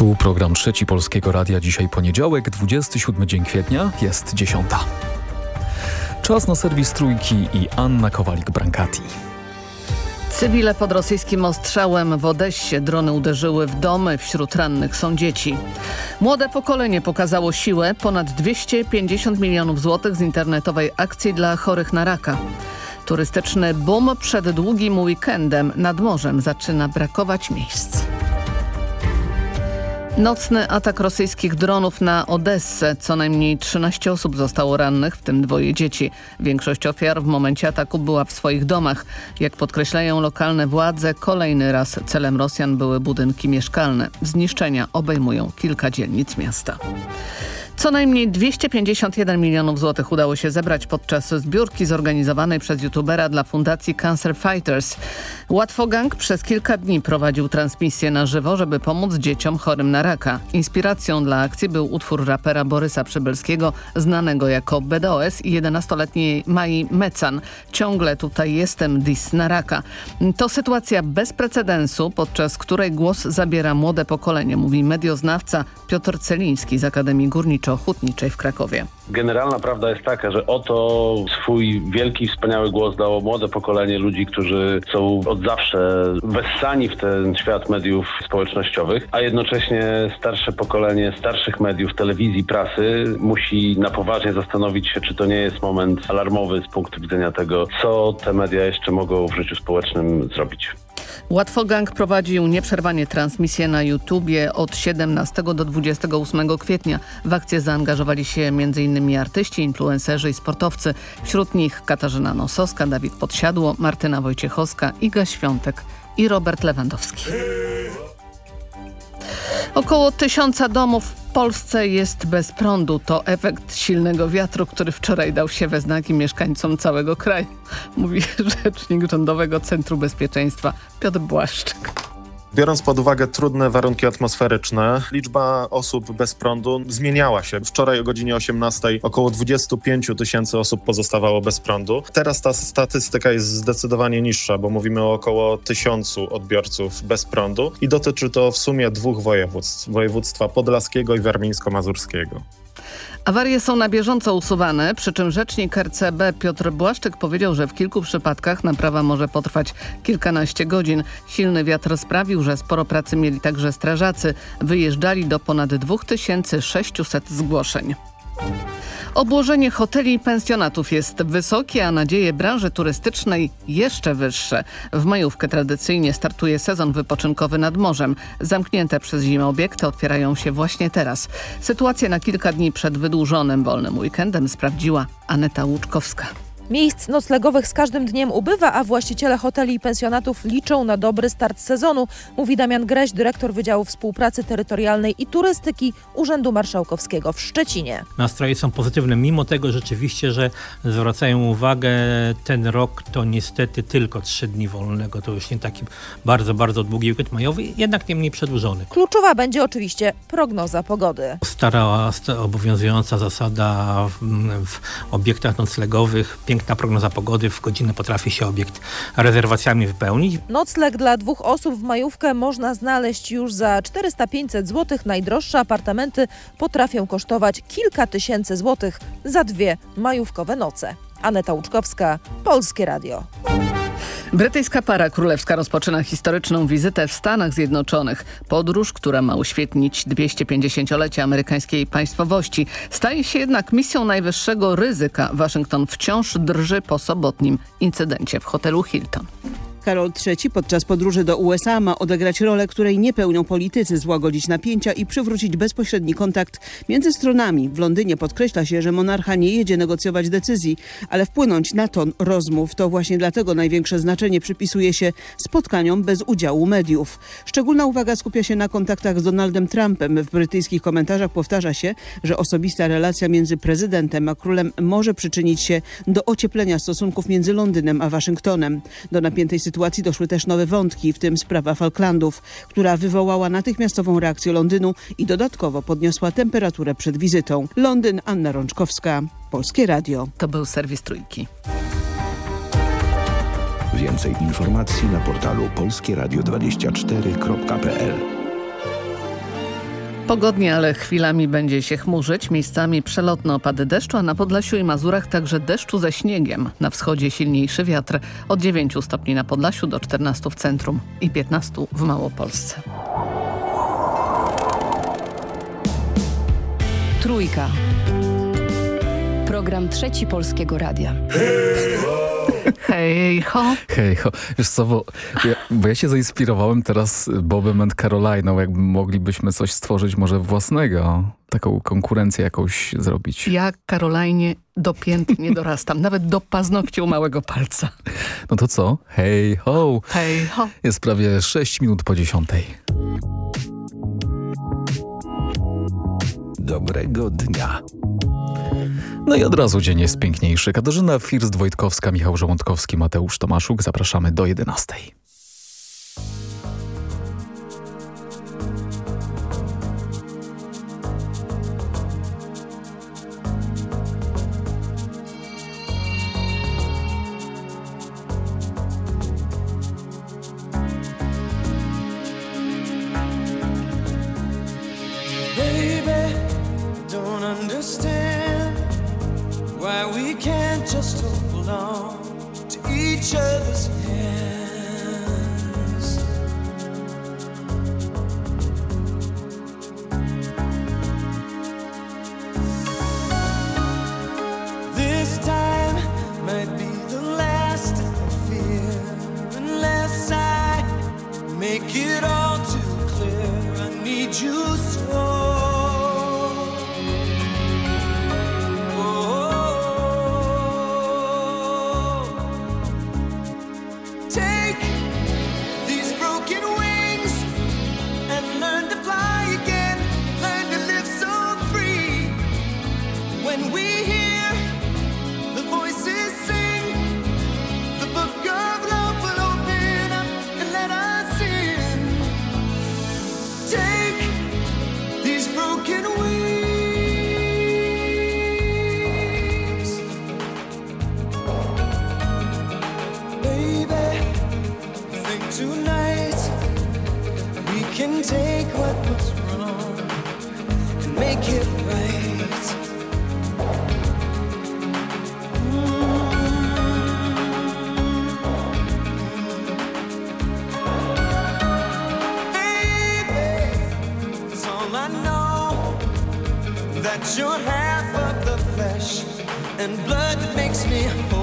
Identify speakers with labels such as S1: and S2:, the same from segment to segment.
S1: Tu program Trzeci Polskiego Radia. Dzisiaj poniedziałek, 27 dzień kwietnia, jest dziesiąta. Czas na serwis Trójki i Anna Kowalik-Brankati.
S2: Cywile pod rosyjskim ostrzałem w Odessie drony uderzyły w domy, wśród rannych są dzieci. Młode pokolenie pokazało siłę ponad 250 milionów złotych z internetowej akcji dla chorych na raka. Turystyczny boom przed długim weekendem nad morzem zaczyna brakować miejsc. Nocny atak rosyjskich dronów na Odessę. Co najmniej 13 osób zostało rannych, w tym dwoje dzieci. Większość ofiar w momencie ataku była w swoich domach. Jak podkreślają lokalne władze, kolejny raz celem Rosjan były budynki mieszkalne. Zniszczenia obejmują kilka dzielnic miasta. Co najmniej 251 milionów złotych udało się zebrać podczas zbiórki zorganizowanej przez youtubera dla Fundacji Cancer Fighters. Łatwogang przez kilka dni prowadził transmisję na żywo, żeby pomóc dzieciom chorym na raka. Inspiracją dla akcji był utwór rapera Borysa Przybylskiego, znanego jako BDOS i 11-letniej Mai Mecan. Ciągle tutaj jestem, dis na raka. To sytuacja bez precedensu, podczas której głos zabiera młode pokolenie, mówi medioznawca Piotr Celiński z Akademii Górniczo-Hutniczej w Krakowie.
S3: Generalna prawda jest taka, że oto swój wielki, wspaniały głos dało młode pokolenie ludzi, którzy są od zawsze wessani w ten świat mediów społecznościowych, a jednocześnie starsze pokolenie starszych mediów, telewizji, prasy musi na poważnie zastanowić się, czy to nie jest moment alarmowy z punktu widzenia tego, co te media jeszcze mogą w życiu społecznym zrobić.
S2: Łatwogang prowadził nieprzerwanie transmisję na YouTubie od 17 do 28 kwietnia. W akcję zaangażowali się m.in. artyści, influencerzy i sportowcy. Wśród nich Katarzyna Nosowska, Dawid Podsiadło, Martyna Wojciechowska, Iga Świątek i Robert Lewandowski. Około tysiąca domów Polsce jest bez prądu. To efekt silnego wiatru, który wczoraj dał się we znaki mieszkańcom całego kraju, mówi rzecznik Rządowego Centrum Bezpieczeństwa Piotr Błaszczyk.
S4: Biorąc pod uwagę trudne warunki atmosferyczne, liczba osób bez prądu zmieniała się. Wczoraj o godzinie 18 około 25 tysięcy osób pozostawało bez prądu. Teraz ta statystyka jest zdecydowanie niższa, bo mówimy o około tysiącu odbiorców bez prądu i dotyczy to w sumie dwóch województw, województwa podlaskiego i warmińsko-mazurskiego.
S2: Awarie są na bieżąco usuwane, przy czym rzecznik RCB Piotr Błaszczyk powiedział, że w kilku przypadkach naprawa może potrwać kilkanaście godzin. Silny wiatr sprawił, że sporo pracy mieli także strażacy. Wyjeżdżali do ponad 2600 zgłoszeń. Obłożenie hoteli i pensjonatów jest wysokie, a nadzieje branży turystycznej jeszcze wyższe. W majówkę tradycyjnie startuje sezon wypoczynkowy nad morzem. Zamknięte przez zimę obiekty otwierają się właśnie teraz. Sytuację na kilka dni przed wydłużonym wolnym weekendem sprawdziła Aneta Łuczkowska.
S5: Miejsc noclegowych z każdym dniem ubywa, a właściciele hoteli i pensjonatów liczą na dobry start sezonu, mówi Damian Greś, dyrektor Wydziału Współpracy Terytorialnej i Turystyki Urzędu Marszałkowskiego w Szczecinie.
S6: Nastroje są pozytywne, mimo tego rzeczywiście, że zwracają uwagę, ten rok to niestety tylko trzy dni wolnego, to już nie taki bardzo, bardzo długi weekend majowy, jednak nie mniej przedłużony.
S5: Kluczowa będzie oczywiście prognoza pogody.
S6: Stara, obowiązująca zasada w, w obiektach noclegowych, piękna prognoza pogody, w godzinę potrafi się obiekt rezerwacjami wypełnić.
S5: Nocleg dla dwóch osób w majówkę można znaleźć już za 400-500 zł. Najdroższe apartamenty potrafią kosztować kilka tysięcy złotych za dwie majówkowe noce. Aneta Łuczkowska, Polskie Radio.
S2: Brytyjska para królewska rozpoczyna historyczną wizytę w Stanach Zjednoczonych. Podróż, która ma uświetnić 250-lecie amerykańskiej państwowości. Staje się jednak misją najwyższego ryzyka. Waszyngton wciąż drży po sobotnim incydencie w hotelu Hilton.
S7: Karol III podczas podróży do USA ma odegrać rolę, której nie pełnią politycy, złagodzić napięcia i przywrócić bezpośredni kontakt między stronami. W Londynie podkreśla się, że monarcha nie jedzie negocjować decyzji, ale wpłynąć na ton rozmów. To właśnie dlatego największe znaczenie przypisuje się spotkaniom bez udziału mediów. Szczególna uwaga skupia się na kontaktach z Donaldem Trumpem. W brytyjskich komentarzach powtarza się, że osobista relacja między prezydentem a królem może przyczynić się do ocieplenia stosunków między Londynem a Waszyngtonem. Do napiętej sytuacji sytuacji doszły też nowe wątki, w tym sprawa Falklandów, która wywołała natychmiastową reakcję Londynu i dodatkowo podniosła temperaturę przed wizytą. Londyn, Anna Rączkowska, Polskie Radio.
S2: To był serwis Trójki.
S8: Więcej informacji na portalu polskieradio24.pl
S2: Pogodnie, ale chwilami będzie się chmurzyć, miejscami przelotne opady deszczu, a na Podlasiu i Mazurach także deszczu ze śniegiem. Na wschodzie silniejszy wiatr od 9 stopni na Podlasiu do 14 w centrum i 15 w Małopolsce.
S8: Trójka. Program Trzeci Polskiego Radia.
S2: Hej ho!
S1: Hej, ho. wiesz co, bo ja, bo ja się zainspirowałem teraz Bobem and Caroliną, jakby moglibyśmy coś stworzyć może własnego, taką konkurencję jakąś zrobić.
S2: Ja Karolajnie do pięt nie dorastam, nawet do paznokciu małego palca.
S1: No to co? Hej ho!
S2: Hej ho!
S1: Jest prawie 6 minut po dziesiątej. Dobrego dnia. No i od razu dzień jest piękniejszy. Katarzyna First-Wojtkowska, Michał Żołądkowski, Mateusz Tomaszuk. Zapraszamy do 11.
S9: You're half of the flesh and blood that makes me whole.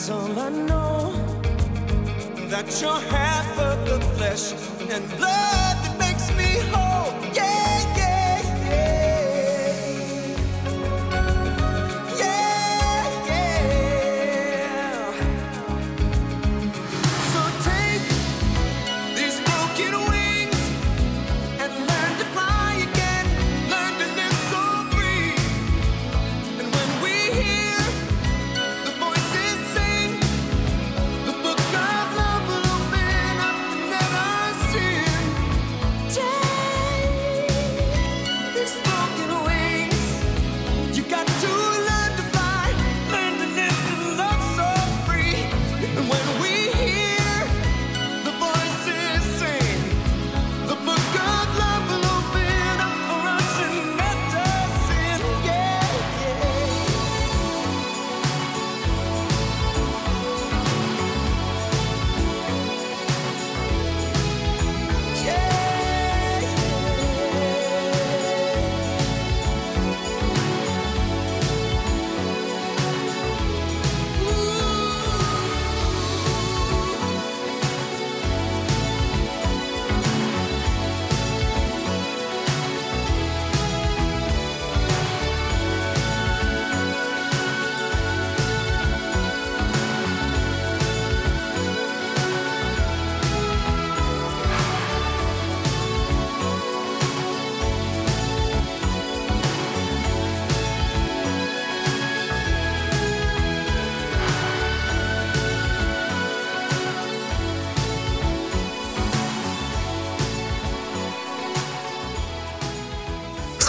S9: It's all I know that you're half of the flesh and blood that makes me whole.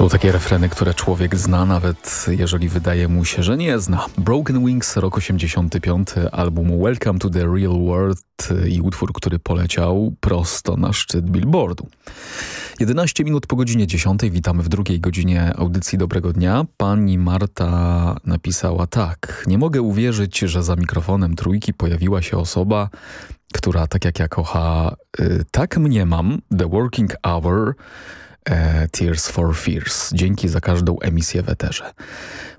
S1: Są takie refreny, które człowiek zna, nawet jeżeli wydaje mu się, że nie zna. Broken Wings, rok 85, album Welcome to the Real World i utwór, który poleciał prosto na szczyt billboardu. 11 minut po godzinie 10. Witamy w drugiej godzinie audycji Dobrego Dnia. Pani Marta napisała tak. Nie mogę uwierzyć, że za mikrofonem trójki pojawiła się osoba, która tak jak ja kocha, y, tak mnie mam, The Working Hour, e, Tears for Fears. Dzięki za każdą emisję w eterze.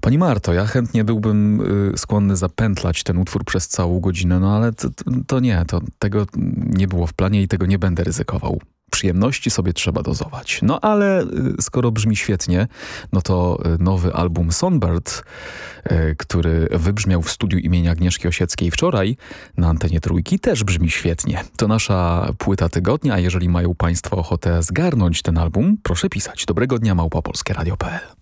S1: Pani Marto, ja chętnie byłbym y, skłonny zapętlać ten utwór przez całą godzinę, no ale to, to nie, to, tego nie było w planie i tego nie będę ryzykował przyjemności sobie trzeba dozować. No ale y, skoro brzmi świetnie, no to y, nowy album Sonbird, y, który wybrzmiał w studiu imienia Agnieszki Osieckiej wczoraj na antenie Trójki, też brzmi świetnie. To nasza płyta tygodnia, a jeżeli mają Państwo ochotę zgarnąć ten album, proszę pisać. Dobrego dnia, małpapolskieradio.pl
S10: Stoję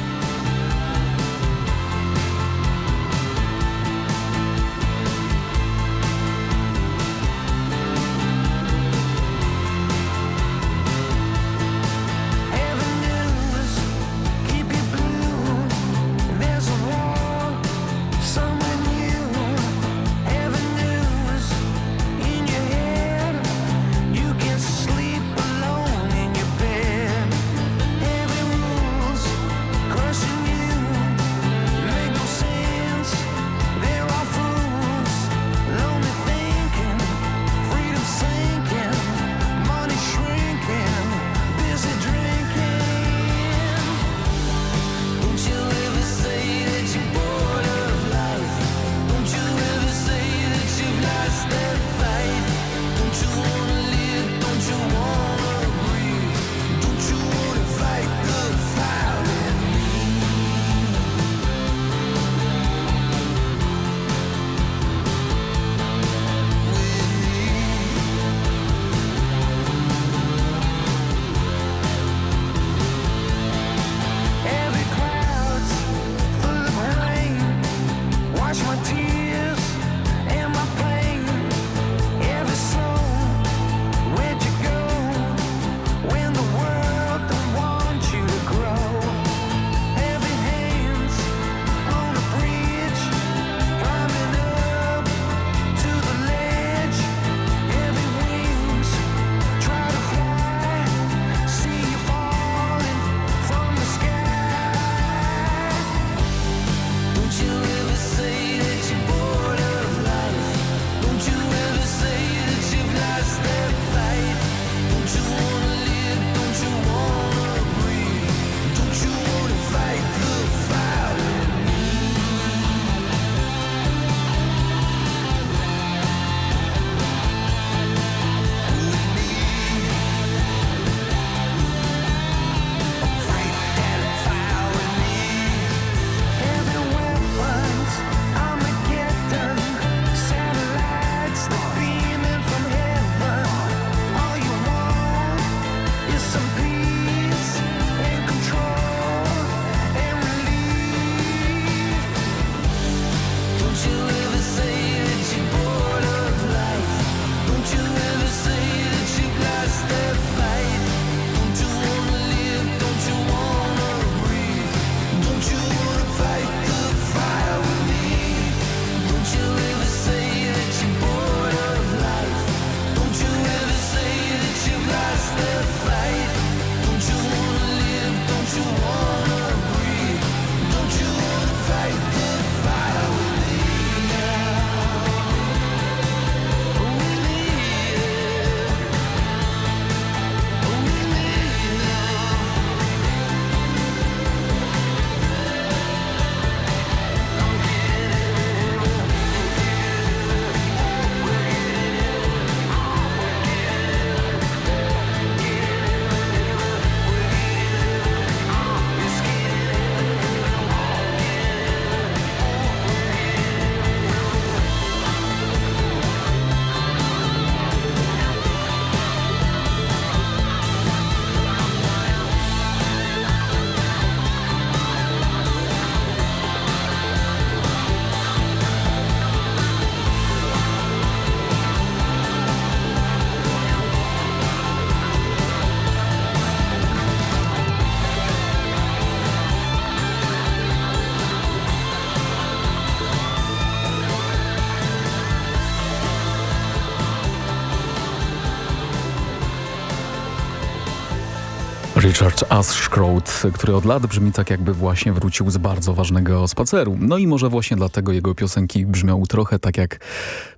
S11: Richard Ashcroft, który od lat brzmi tak jakby właśnie wrócił z bardzo ważnego spaceru. No i może właśnie dlatego jego piosenki brzmią trochę tak jak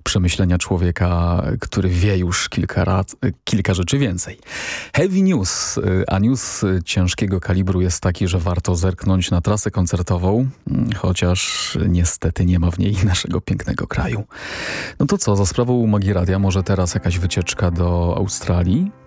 S11: przemyślenia człowieka, który wie już kilka, kilka rzeczy więcej. Heavy News, a news ciężkiego kalibru jest taki, że warto zerknąć na trasę koncertową, chociaż niestety nie ma w niej naszego pięknego kraju. No to co, za sprawą Magii Radia może teraz jakaś wycieczka do Australii?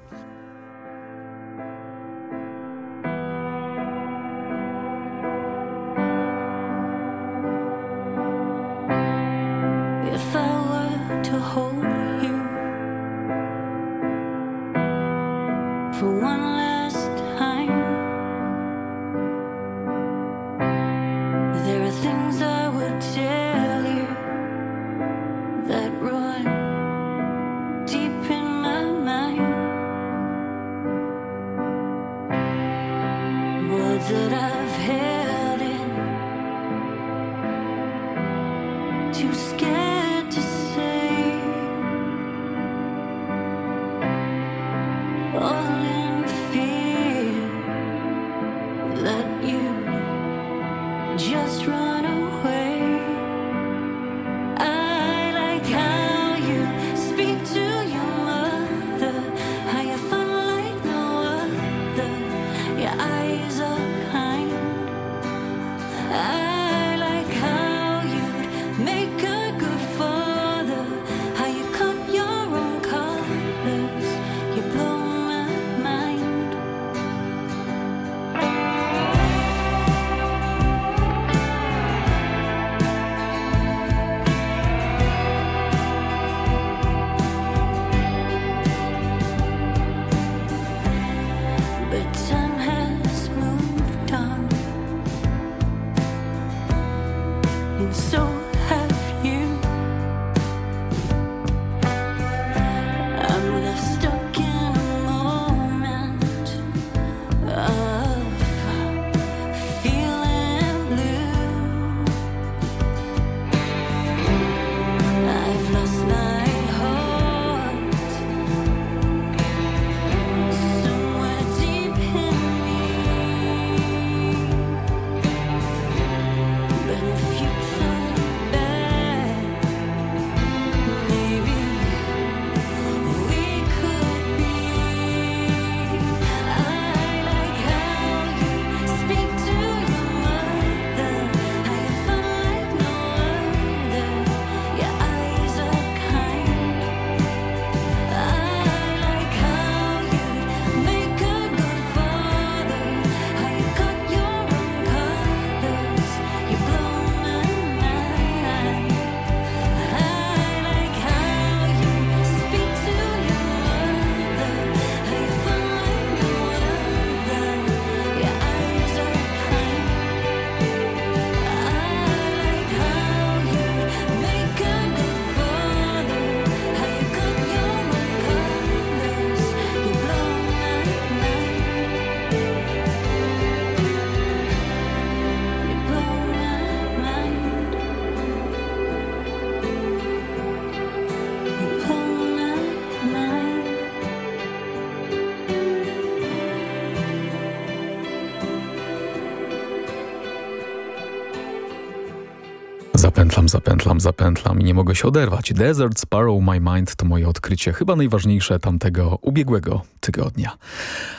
S11: Zapętlam, zapętlam, i nie mogę się oderwać. Desert Sparrow My Mind to moje odkrycie, chyba najważniejsze tamtego ubiegłego tygodnia.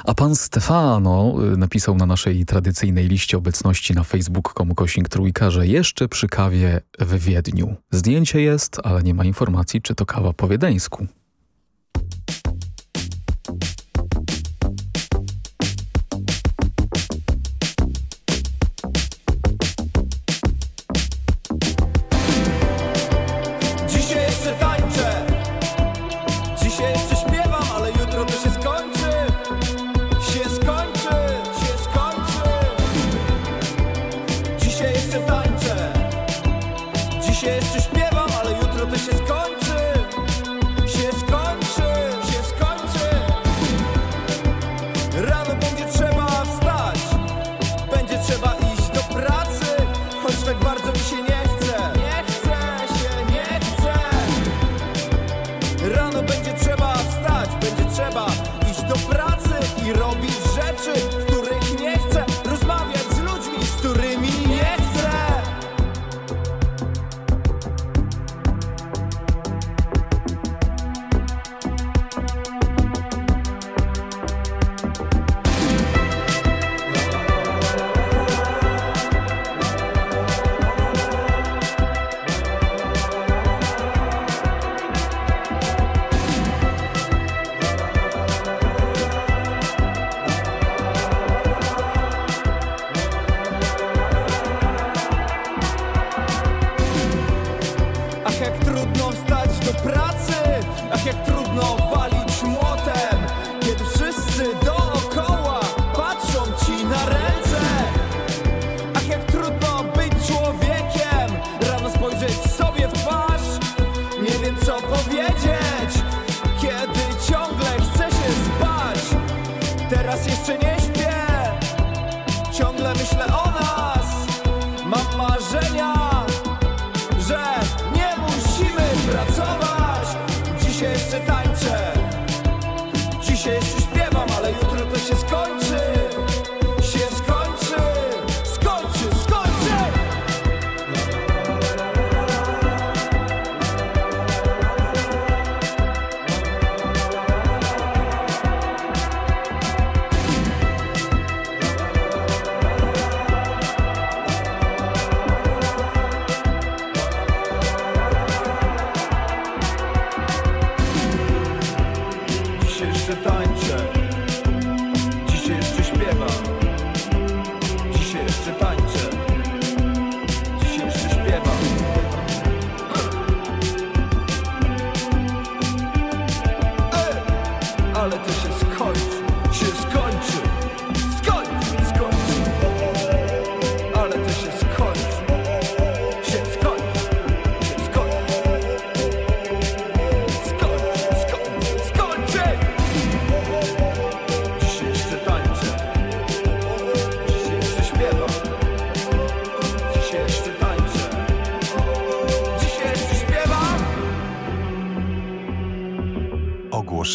S11: A pan Stefano y, napisał na naszej tradycyjnej liście obecności na facebook.com kośnik trójka, że jeszcze przy kawie w Wiedniu. Zdjęcie jest, ale nie ma informacji, czy to kawa po wiedeńsku.
S12: Dzisiaj jeszcze śpiewam, ale jutro to się skończy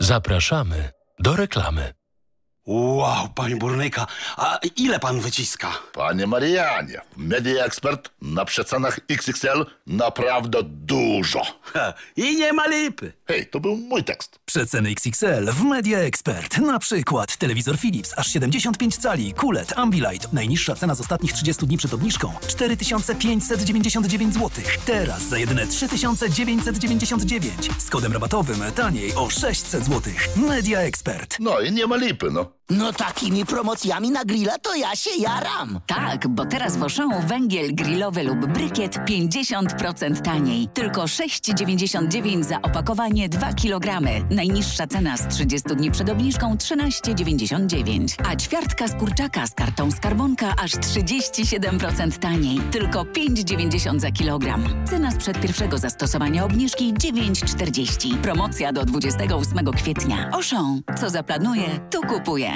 S13: Zapraszamy do reklamy.
S14: Wow, panie burnyka, a ile pan wyciska?
S15: Panie Marianie, Media Expert na przecenach XXL naprawdę dużo.
S14: I nie ma lipy.
S15: Hej, to był mój tekst.
S16: Przeceny XXL w Media Expert. Na przykład telewizor Philips aż 75 cali, QLED, Ambilight. Najniższa cena z ostatnich 30 dni przed obniżką 4599 zł. Teraz za jedyne 3999. Z kodem rabatowym taniej o 600 zł. Media Expert.
S15: No i nie ma lipy, no.
S17: No takimi promocjami na grilla to ja się jaram.
S18: Tak, bo teraz w Auchan węgiel grillowy lub brykiet 50% taniej. Tylko 6,99 za opakowanie 2 kg. Najniższa cena z 30 dni przed obniżką 13,99. A ćwiartka z kurczaka z kartą skarbonka aż 37% taniej. Tylko 5,90 za kilogram. Cena sprzed pierwszego zastosowania obniżki 9,40. Promocja do 28 kwietnia. Auchan. Co zaplanuje, to kupuje.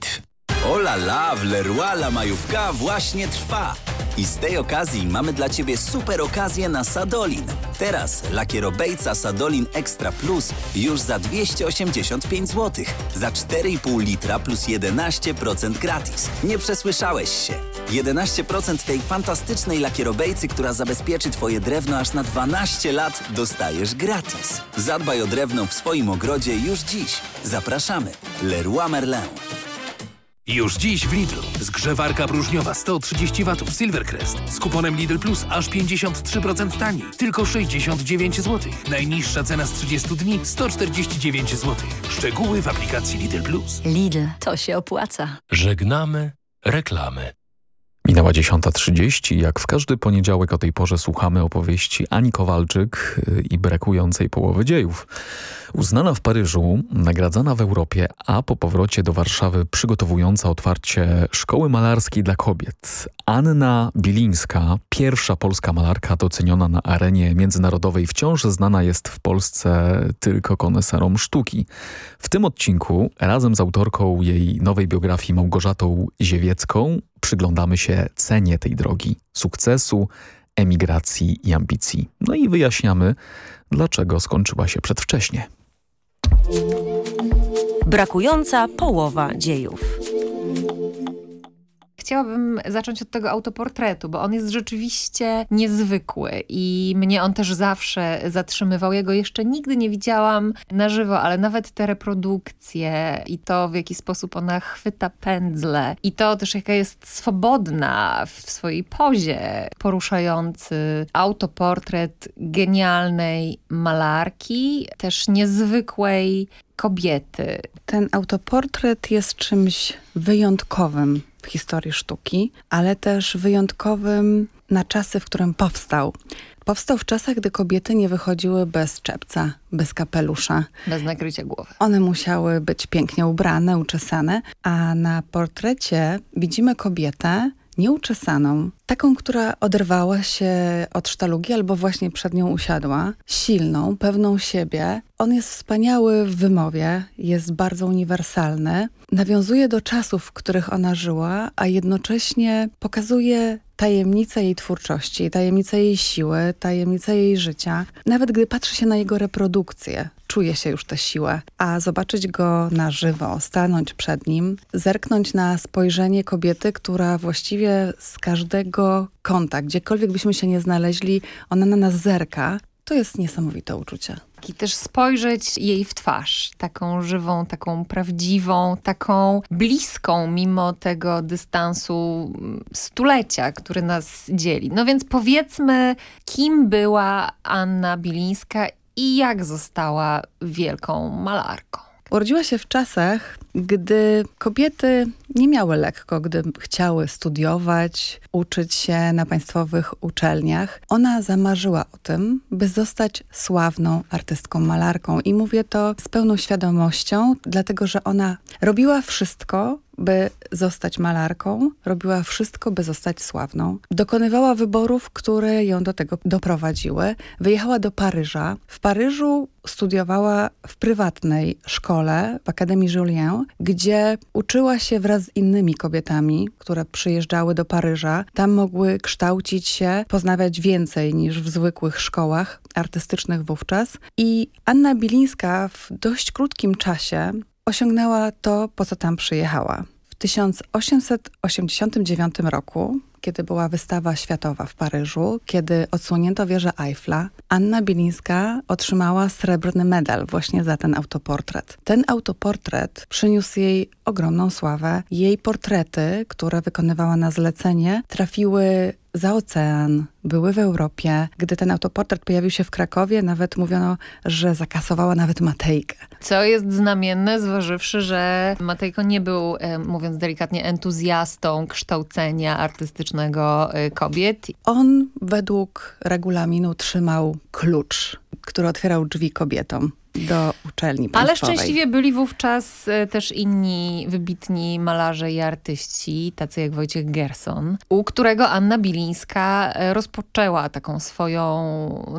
S19: Zdrowit.
S20: Ola la, w Leroy la majówka właśnie trwa. I z tej okazji mamy dla Ciebie super okazję na Sadolin. Teraz lakierobejca Sadolin Extra Plus już za 285 zł. Za 4,5 litra plus 11% gratis. Nie przesłyszałeś się. 11% tej fantastycznej lakierobejcy, która zabezpieczy Twoje drewno aż na 12 lat dostajesz gratis. Zadbaj o drewno w swoim ogrodzie już dziś. Zapraszamy. Leroy Merlin.
S13: Już dziś w Lidlu. Zgrzewarka próżniowa 130 W Silvercrest z kuponem Lidl Plus aż 53% taniej. Tylko 69 zł. Najniższa cena z 30 dni 149 zł. Szczegóły w aplikacji Lidl Plus.
S18: Lidl, to się opłaca.
S13: Żegnamy reklamy.
S1: Minęła 10.30. Jak w każdy poniedziałek o tej porze słuchamy opowieści Ani Kowalczyk y, i brakującej połowy dziejów. Uznana w Paryżu, nagradzana w Europie, a po powrocie do Warszawy przygotowująca otwarcie Szkoły Malarskiej dla Kobiet. Anna Bilińska, pierwsza polska malarka doceniona na arenie międzynarodowej, wciąż znana jest w Polsce tylko koneserom sztuki. W tym odcinku razem z autorką jej nowej biografii Małgorzatą Ziewiecką przyglądamy się cenie tej drogi, sukcesu, emigracji i ambicji. No i wyjaśniamy, dlaczego skończyła się przedwcześnie.
S21: Brakująca połowa dziejów.
S22: Chciałabym zacząć od tego autoportretu, bo on jest rzeczywiście niezwykły i mnie on też zawsze zatrzymywał. Jego jeszcze nigdy nie widziałam na żywo, ale nawet te reprodukcje i to, w jaki sposób ona chwyta pędzle i to też, jaka jest swobodna w swojej pozie, poruszający autoportret genialnej malarki, też niezwykłej kobiety.
S23: Ten autoportret jest czymś wyjątkowym w historii sztuki, ale też wyjątkowym na czasy, w którym powstał. Powstał w czasach, gdy kobiety nie wychodziły bez czepca, bez kapelusza.
S22: Bez nakrycia głowy.
S23: One musiały być pięknie ubrane, uczesane, a na portrecie widzimy kobietę nieuczesaną, taką, która oderwała się od sztalugi albo właśnie przed nią usiadła, silną, pewną siebie. On jest wspaniały w wymowie, jest bardzo uniwersalny, nawiązuje do czasów, w których ona żyła, a jednocześnie pokazuje tajemnicę jej twórczości, tajemnicę jej siły, tajemnicę jej życia. Nawet gdy patrzy się na jego reprodukcję, czuje się już tę siłę, a zobaczyć go na żywo, stanąć przed nim, zerknąć na spojrzenie kobiety, która właściwie z każdego kąta, gdziekolwiek byśmy się nie znaleźli, ona na nas zerka, to jest niesamowite uczucie.
S22: I też spojrzeć jej w twarz, taką żywą, taką prawdziwą, taką bliską mimo tego dystansu mm, stulecia, który nas dzieli. No więc powiedzmy, kim była Anna Bilińska i jak została wielką malarką.
S23: Urodziła się w czasach, gdy kobiety nie miały lekko, gdy chciały studiować, uczyć się na państwowych uczelniach. Ona zamarzyła o tym, by zostać sławną artystką malarką. I mówię to z pełną świadomością, dlatego że ona robiła wszystko, by zostać malarką, robiła wszystko, by zostać sławną. Dokonywała wyborów, które ją do tego doprowadziły. Wyjechała do Paryża. W Paryżu studiowała w prywatnej szkole, w Akademii Julien, gdzie uczyła się wraz z innymi kobietami, które przyjeżdżały do Paryża. Tam mogły kształcić się, poznawać więcej niż w zwykłych szkołach artystycznych wówczas. I Anna Bilińska w dość krótkim czasie osiągnęła to, po co tam przyjechała. W 1889 roku, kiedy była wystawa światowa w Paryżu, kiedy odsłonięto wieżę Eiffla, Anna Bilińska otrzymała srebrny medal właśnie za ten autoportret. Ten autoportret przyniósł jej ogromną sławę. Jej portrety, które wykonywała na zlecenie, trafiły za ocean, były w Europie. Gdy ten autoportret pojawił się w Krakowie, nawet mówiono, że zakasowała nawet Matejkę.
S22: Co jest znamienne, zważywszy, że Matejko nie był, e, mówiąc delikatnie, entuzjastą kształcenia artystycznego e, kobiet.
S23: On według regulaminu trzymał klucz, który otwierał drzwi kobietom do uczelni
S22: Ale
S23: państwowej.
S22: szczęśliwie byli wówczas e, też inni wybitni malarze i artyści, tacy jak Wojciech Gerson, u którego Anna Bilińska e, rozpoczęła taką swoją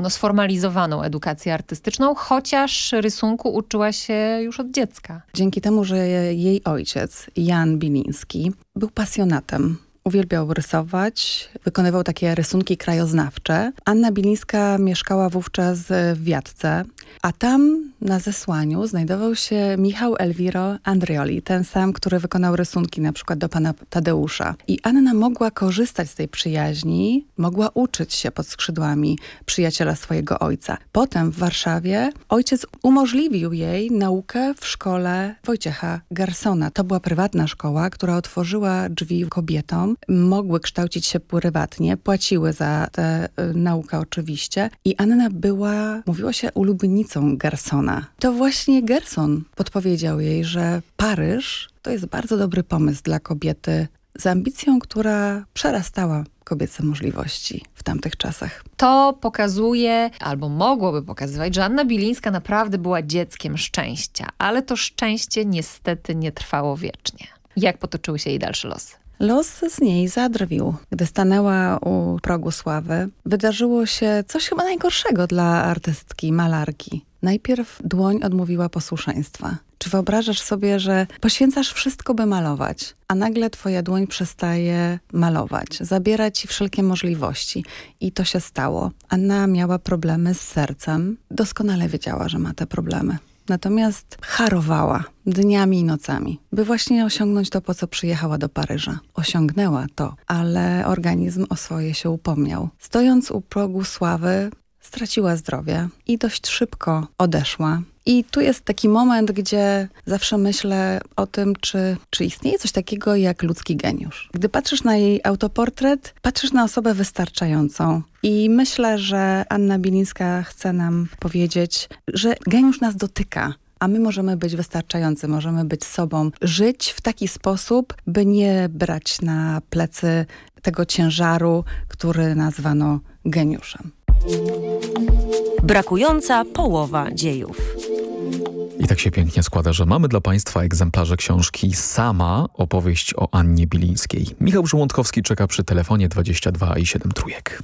S22: no, sformalizowaną edukację artystyczną, chociaż rysunku uczyła się już od dziecka.
S23: Dzięki temu, że jej ojciec, Jan Biliński, był pasjonatem Uwielbiał rysować, wykonywał takie rysunki krajoznawcze. Anna Bilińska mieszkała wówczas w Wiatce, a tam na zesłaniu znajdował się Michał Elviro Andrioli, ten sam, który wykonał rysunki na przykład do pana Tadeusza. I Anna mogła korzystać z tej przyjaźni, mogła uczyć się pod skrzydłami przyjaciela swojego ojca. Potem w Warszawie ojciec umożliwił jej naukę w szkole Wojciecha Garsona. To była prywatna szkoła, która otworzyła drzwi kobietom, mogły kształcić się prywatnie, płaciły za tę y, naukę oczywiście. I Anna była, mówiło się, ulubienicą To właśnie Gerson podpowiedział jej, że Paryż to jest bardzo dobry pomysł dla kobiety z ambicją, która przerastała kobiece możliwości w tamtych czasach.
S22: To pokazuje, albo mogłoby pokazywać, że Anna Bilińska naprawdę była dzieckiem szczęścia, ale to szczęście niestety nie trwało wiecznie. Jak potoczyły się jej dalsze losy?
S23: Los z niej zadrwił. Gdy stanęła u progu sławy, wydarzyło się coś chyba najgorszego dla artystki, malarki. Najpierw dłoń odmówiła posłuszeństwa. Czy wyobrażasz sobie, że poświęcasz wszystko, by malować, a nagle twoja dłoń przestaje malować, zabiera ci wszelkie możliwości. I to się stało. Anna miała problemy z sercem. Doskonale wiedziała, że ma te problemy. Natomiast harowała dniami i nocami, by właśnie osiągnąć to, po co przyjechała do Paryża. Osiągnęła to, ale organizm o swoje się upomniał. Stojąc u progu sławy, straciła zdrowie i dość szybko odeszła. I tu jest taki moment, gdzie zawsze myślę o tym, czy, czy istnieje coś takiego jak ludzki geniusz. Gdy patrzysz na jej autoportret, patrzysz na osobę wystarczającą. I myślę, że Anna Bilińska chce nam powiedzieć, że geniusz nas dotyka. A my możemy być wystarczający, możemy być sobą, żyć w taki sposób, by nie brać na plecy tego ciężaru, który nazwano geniuszem.
S24: Brakująca połowa dziejów.
S12: I tak się pięknie składa, że mamy dla Państwa egzemplarze książki Sama, opowieść o Annie Bilińskiej. Michał Żołądkowski czeka przy telefonie 22 i 7 trójek.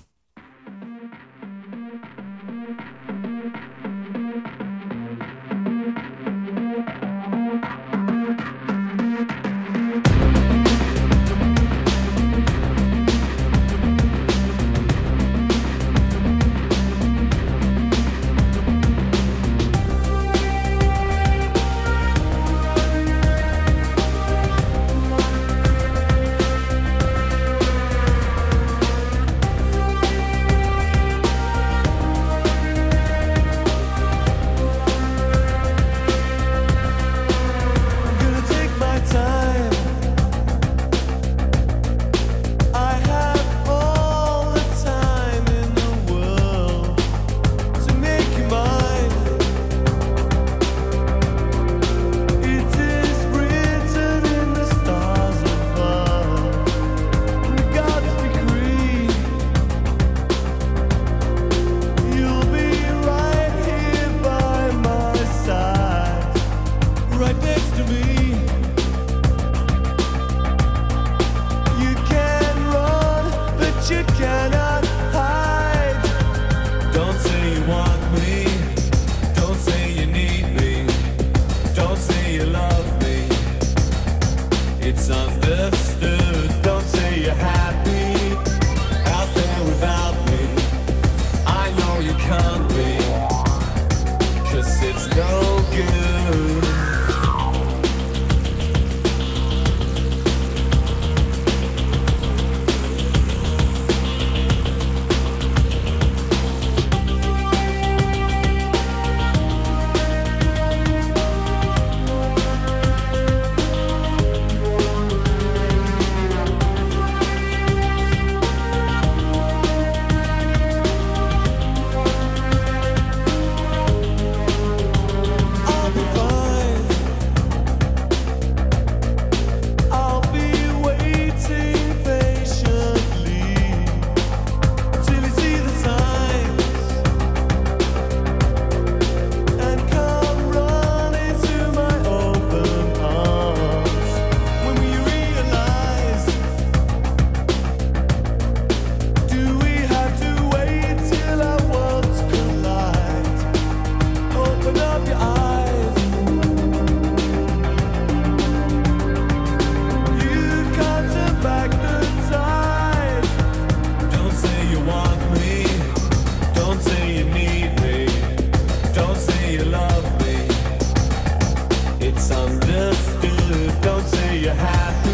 S25: you happy.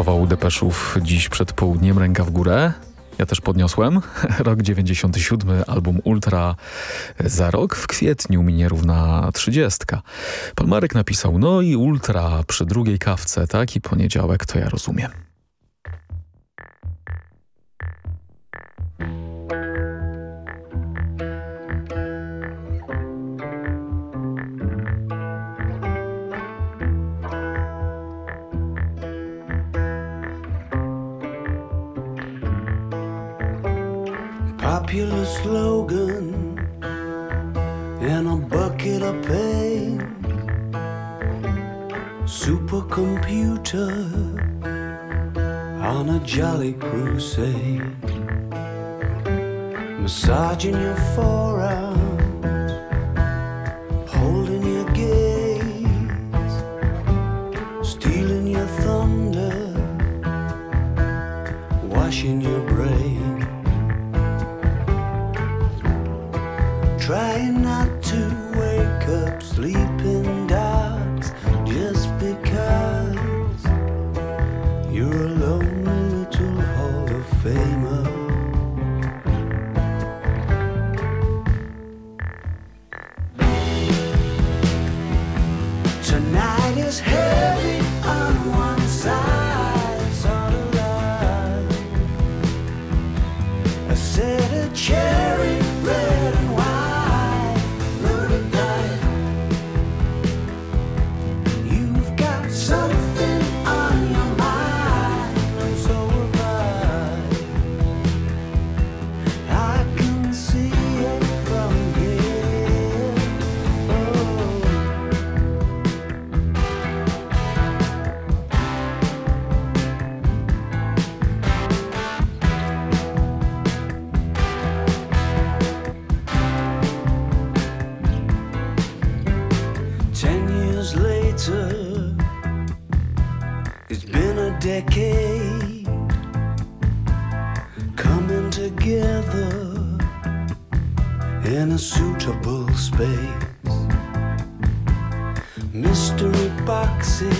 S1: powału Depeszów dziś przed południem ręka w górę. Ja też podniosłem. Rok 97, album Ultra za rok. W kwietniu minie równa 30. Palmarek napisał, no i Ultra przy drugiej kawce, tak? I poniedziałek to ja rozumiem.
S26: massaging your forearm. boxes.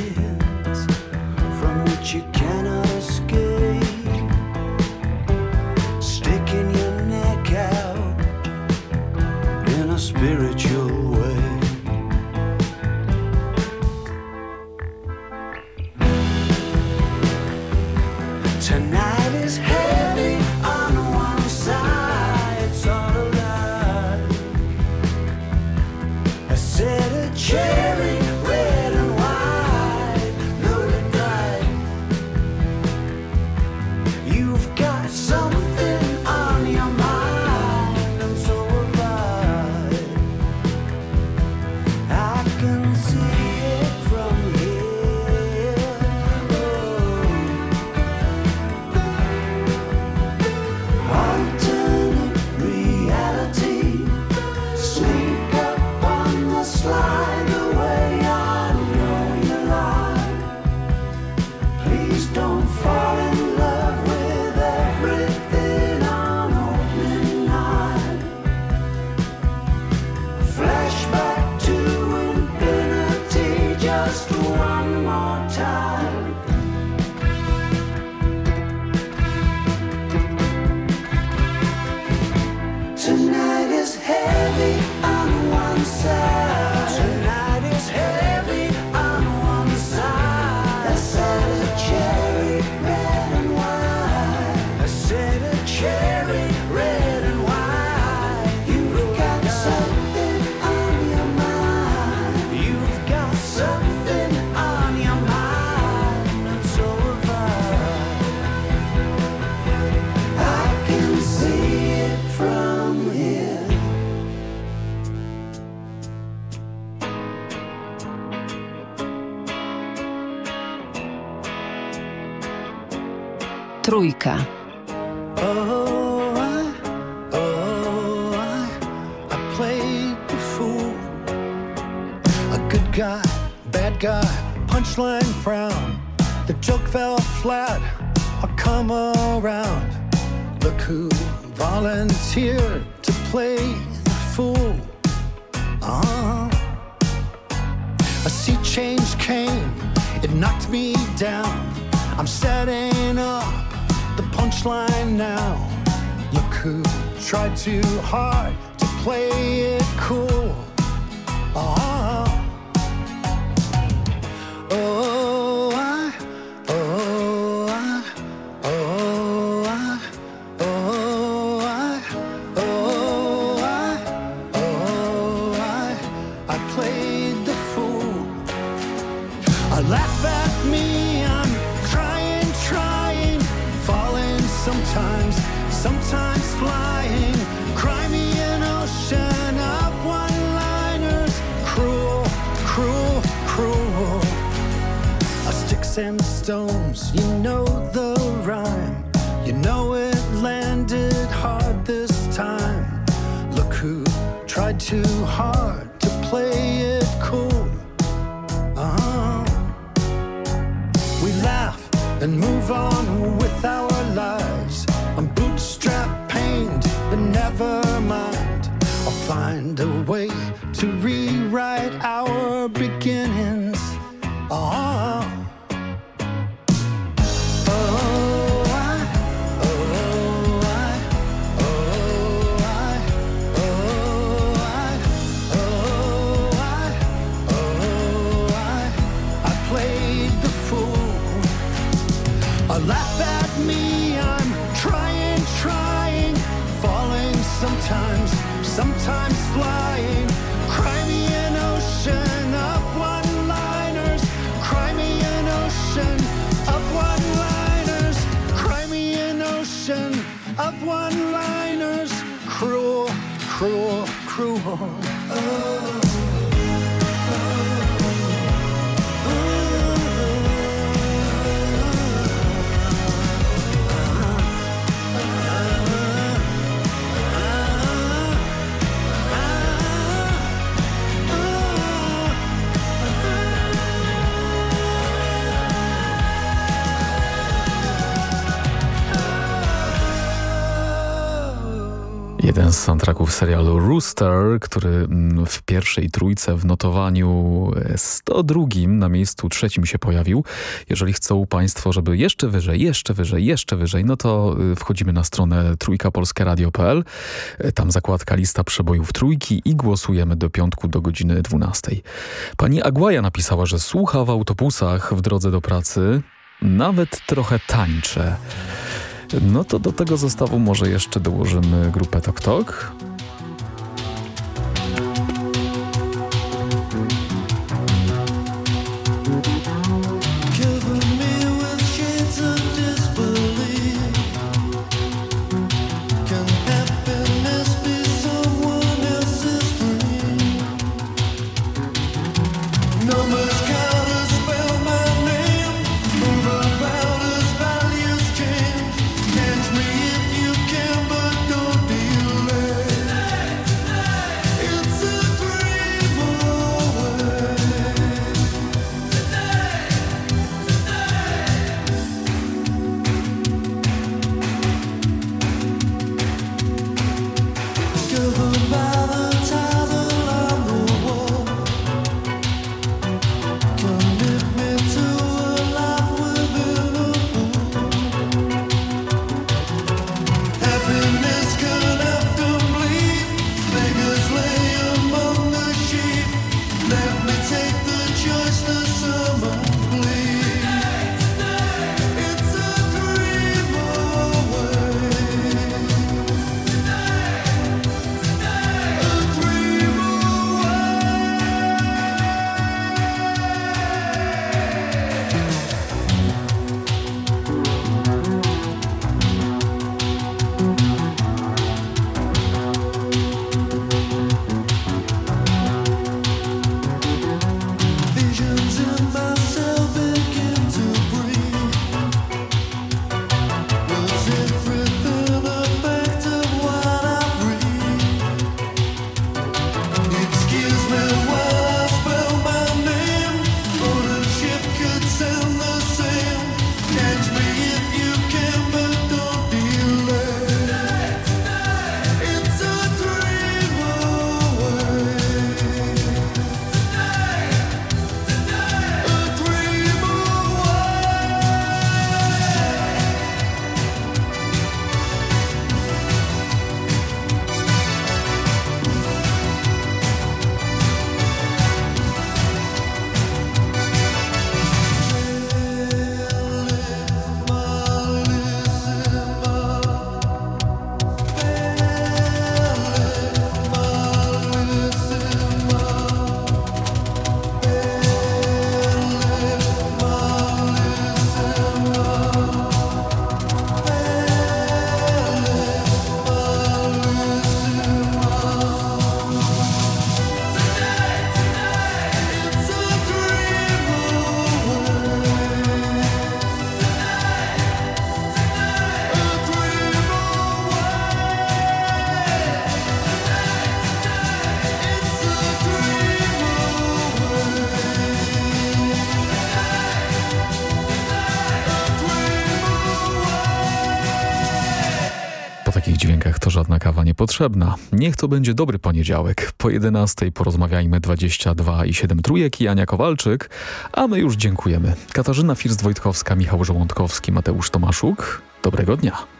S9: Trójka.
S26: punchline frown. The joke fell flat. I'll come around. Look who volunteered to play the fool. Uh-huh. A sea change came.
S9: It knocked me down. I'm setting up punchline now. Look who tried too hard to play it cool. Oh, laugh at me, I'm trying, trying, falling sometimes, sometimes flying. Cry me an ocean of one-liners. Cry me an ocean of one-liners. Cry me an ocean of one-liners. Cruel, cruel, cruel. Oh.
S1: Jeden z soundtracków serialu Rooster, który mm, w pierwszej trójce w notowaniu 102 na miejscu trzecim się pojawił. Jeżeli chcą Państwo, żeby jeszcze wyżej, jeszcze wyżej, jeszcze wyżej, no to y, wchodzimy na stronę trójkapolskieradio.pl. Tam zakładka lista przebojów trójki i głosujemy do piątku do godziny 12. Pani Agłaja napisała, że słucha w autobusach w drodze do pracy, nawet trochę tańczę. No to do tego zestawu może jeszcze dołożymy grupę Tok Tok.
S12: potrzebna. Niech to będzie dobry poniedziałek. Po 11 porozmawiajmy 22 i 7 trójek i Ania Kowalczyk, a my już dziękujemy. Katarzyna First-Wojtkowska, Michał Żołądkowski, Mateusz Tomaszuk. Dobrego dnia.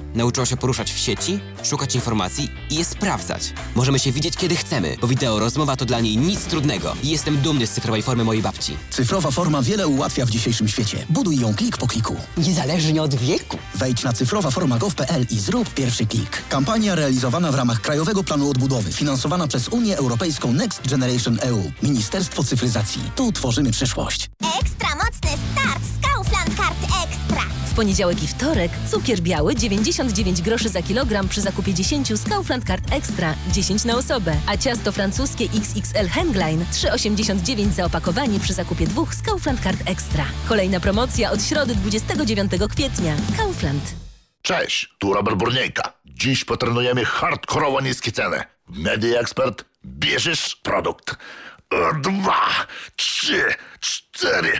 S27: Nauczyła się poruszać w sieci, szukać informacji i je sprawdzać. Możemy się widzieć kiedy chcemy, bo wideo rozmowa to dla niej nic trudnego. I jestem dumny z cyfrowej formy mojej babci.
S17: Cyfrowa forma wiele ułatwia w dzisiejszym świecie. Buduj ją klik po kliku. Niezależnie od wieku. Wejdź na cyfrowaforma.gov.pl i zrób pierwszy klik. Kampania realizowana w ramach Krajowego Planu Odbudowy, finansowana przez Unię Europejską Next Generation EU. Ministerstwo Cyfryzacji. Tu tworzymy przyszłość.
S28: Ekstra mocny start z Kaufland Karty Ekstra.
S21: W poniedziałek i wtorek cukier biały 99 groszy za kilogram przy zakupie 10 z Kaufland Card Extra 10 na osobę, a ciasto francuskie XXL Henglein 3,89 za opakowanie przy zakupie dwóch z Kaufland Card Extra. Kolejna promocja od środy 29 kwietnia. Kaufland.
S15: Cześć, tu Robert Burniejka. Dziś potrenujemy hardkorowo niskie ceny. Media Expert bierzesz produkt. Dwa, trzy, cztery,